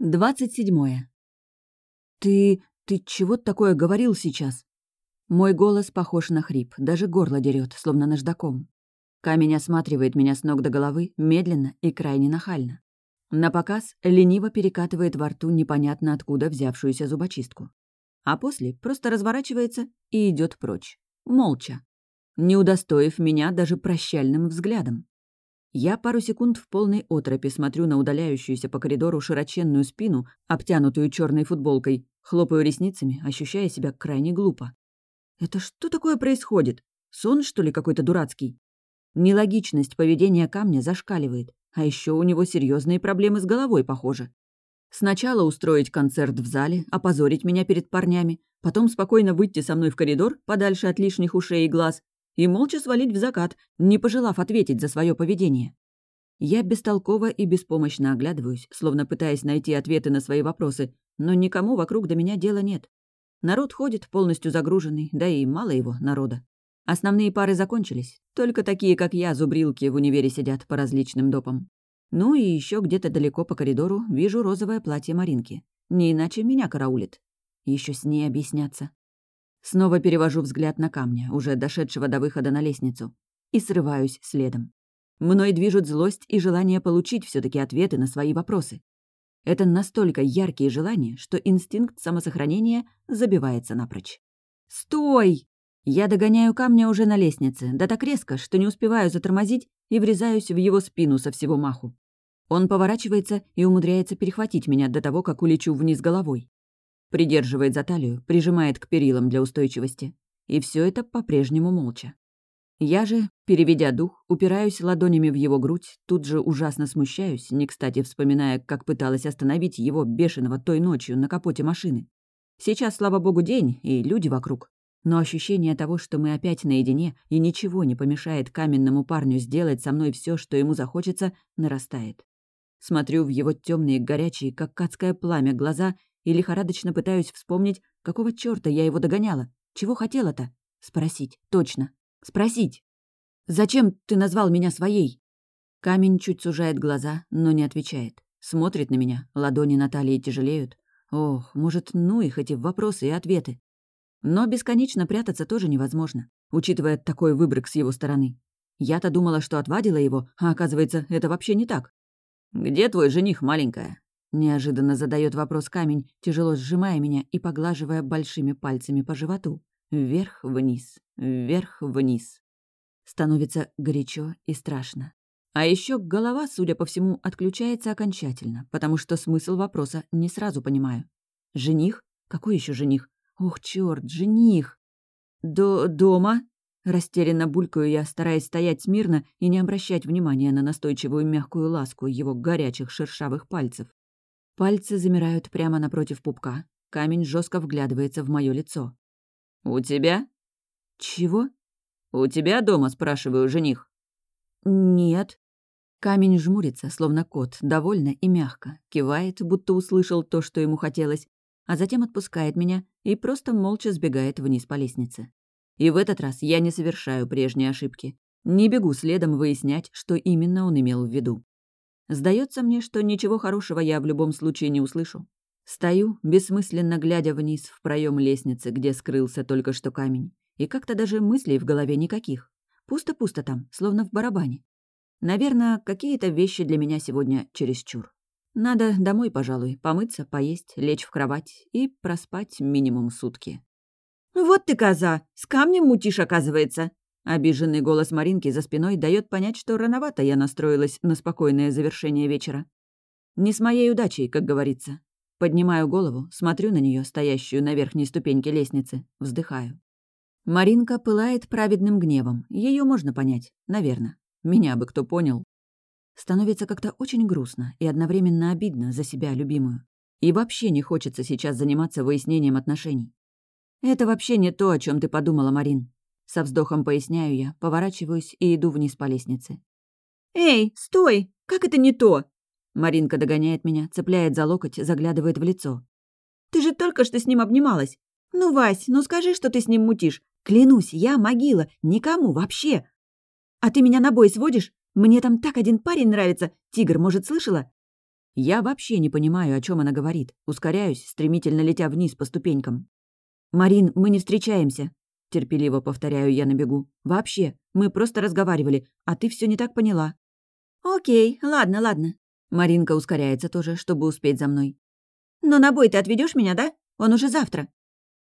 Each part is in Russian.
Двадцать седьмое. «Ты... ты чего такое говорил сейчас?» Мой голос похож на хрип, даже горло дерет, словно наждаком. Камень осматривает меня с ног до головы, медленно и крайне нахально. На показ лениво перекатывает во рту непонятно откуда взявшуюся зубочистку. А после просто разворачивается и идет прочь. Молча. Не удостоив меня даже прощальным взглядом. Я пару секунд в полной отропе смотрю на удаляющуюся по коридору широченную спину, обтянутую черной футболкой, хлопаю ресницами, ощущая себя крайне глупо. Это что такое происходит? Сон, что ли, какой-то дурацкий? Нелогичность поведения камня зашкаливает, а еще у него серьезные проблемы с головой, похоже. Сначала устроить концерт в зале, опозорить меня перед парнями, потом спокойно выйти со мной в коридор, подальше от лишних ушей и глаз, и молча свалить в закат, не пожелав ответить за свое поведение. Я бестолково и беспомощно оглядываюсь, словно пытаясь найти ответы на свои вопросы, но никому вокруг до меня дела нет. Народ ходит полностью загруженный, да и мало его, народа. Основные пары закончились, только такие, как я, зубрилки, в универе сидят по различным допам. Ну и еще где-то далеко по коридору вижу розовое платье Маринки. Не иначе меня караулит. Еще с ней объясняться. Снова перевожу взгляд на камня, уже дошедшего до выхода на лестницу, и срываюсь следом. Мной движут злость и желание получить все таки ответы на свои вопросы. Это настолько яркие желания, что инстинкт самосохранения забивается напрочь. «Стой!» Я догоняю камня уже на лестнице, да так резко, что не успеваю затормозить и врезаюсь в его спину со всего маху. Он поворачивается и умудряется перехватить меня до того, как улечу вниз головой. Придерживает за талию, прижимает к перилам для устойчивости. И все это по-прежнему молча. Я же, переведя дух, упираюсь ладонями в его грудь, тут же ужасно смущаюсь, не кстати вспоминая, как пыталась остановить его бешеного той ночью на капоте машины. Сейчас, слава богу, день, и люди вокруг. Но ощущение того, что мы опять наедине, и ничего не помешает каменному парню сделать со мной все, что ему захочется, нарастает. Смотрю в его темные, горячие, как кацкое пламя, глаза и лихорадочно пытаюсь вспомнить, какого чёрта я его догоняла. Чего хотела-то? Спросить, точно. Спросить. «Зачем ты назвал меня своей?» Камень чуть сужает глаза, но не отвечает. Смотрит на меня, ладони Натальи тяжелеют. Ох, может, ну их эти вопросы и ответы. Но бесконечно прятаться тоже невозможно, учитывая такой выбрик с его стороны. Я-то думала, что отвадила его, а оказывается, это вообще не так. «Где твой жених, маленькая?» Неожиданно задает вопрос камень, тяжело сжимая меня и поглаживая большими пальцами по животу. Вверх-вниз, вверх-вниз. Становится горячо и страшно. А еще голова, судя по всему, отключается окончательно, потому что смысл вопроса не сразу понимаю. Жених? Какой еще жених? Ох, черт, жених! До дома? Растерянно булькаю я, стараясь стоять смирно и не обращать внимания на настойчивую мягкую ласку его горячих шершавых пальцев. Пальцы замирают прямо напротив пупка. Камень жестко вглядывается в мое лицо. «У тебя?» «Чего?» «У тебя дома?» — спрашиваю жених. «Нет». Камень жмурится, словно кот, довольно и мягко, кивает, будто услышал то, что ему хотелось, а затем отпускает меня и просто молча сбегает вниз по лестнице. И в этот раз я не совершаю прежние ошибки. Не бегу следом выяснять, что именно он имел в виду. Сдается мне, что ничего хорошего я в любом случае не услышу. Стою, бессмысленно глядя вниз в проем лестницы, где скрылся только что камень. И как-то даже мыслей в голове никаких. Пусто-пусто там, словно в барабане. Наверное, какие-то вещи для меня сегодня чересчур. Надо домой, пожалуй, помыться, поесть, лечь в кровать и проспать минимум сутки. «Вот ты коза! С камнем мутишь, оказывается!» Обиженный голос Маринки за спиной дает понять, что рановато я настроилась на спокойное завершение вечера. Не с моей удачей, как говорится. Поднимаю голову, смотрю на нее, стоящую на верхней ступеньке лестницы, вздыхаю. Маринка пылает праведным гневом. Ее можно понять, наверное. Меня бы кто понял. Становится как-то очень грустно и одновременно обидно за себя любимую. И вообще не хочется сейчас заниматься выяснением отношений. Это вообще не то, о чем ты подумала, Марин. Со вздохом поясняю я, поворачиваюсь и иду вниз по лестнице. «Эй, стой! Как это не то?» Маринка догоняет меня, цепляет за локоть, заглядывает в лицо. «Ты же только что с ним обнималась! Ну, Вась, ну скажи, что ты с ним мутишь! Клянусь, я могила, никому вообще! А ты меня на бой сводишь? Мне там так один парень нравится, тигр, может, слышала? Я вообще не понимаю, о чем она говорит. Ускоряюсь, стремительно летя вниз по ступенькам. «Марин, мы не встречаемся», — терпеливо повторяю я на бегу. «Вообще, мы просто разговаривали, а ты все не так поняла». «Окей, ладно, ладно». Маринка ускоряется тоже, чтобы успеть за мной. «Но на бой ты отведешь меня, да? Он уже завтра».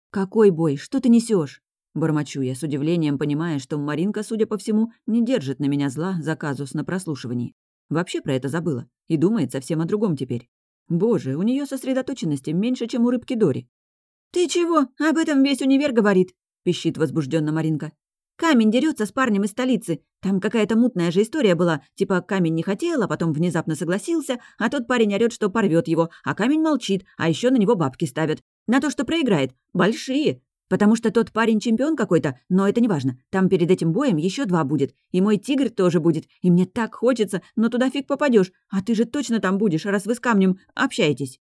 «Какой бой? Что ты несешь? Бормочу я с удивлением, понимая, что Маринка, судя по всему, не держит на меня зла за казус на прослушивании. Вообще про это забыла и думает совсем о другом теперь. Боже, у нее сосредоточенности меньше, чем у рыбки Дори. «Ты чего? Об этом весь универ говорит», — пищит возбужденно Маринка. «Камень дерется с парнем из столицы. Там какая-то мутная же история была. Типа камень не хотел, а потом внезапно согласился, а тот парень орёт, что порвет его, а камень молчит, а еще на него бабки ставят. На то, что проиграет. Большие. Потому что тот парень чемпион какой-то, но это не важно. Там перед этим боем еще два будет. И мой тигр тоже будет. И мне так хочется, но туда фиг попадешь. А ты же точно там будешь, раз вы с камнем общаетесь.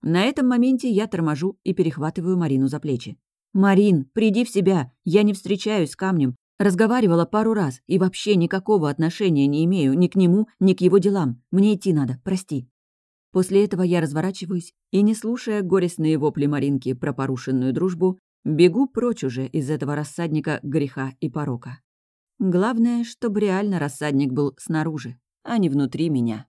На этом моменте я торможу и перехватываю Марину за плечи. «Марин, приди в себя. Я не встречаюсь с камнем. Разговаривала пару раз и вообще никакого отношения не имею ни к нему, ни к его делам. Мне идти надо, прости». После этого я разворачиваюсь и, не слушая горестные вопли Маринки про порушенную дружбу, Бегу прочь уже из этого рассадника греха и порока. Главное, чтобы реально рассадник был снаружи, а не внутри меня.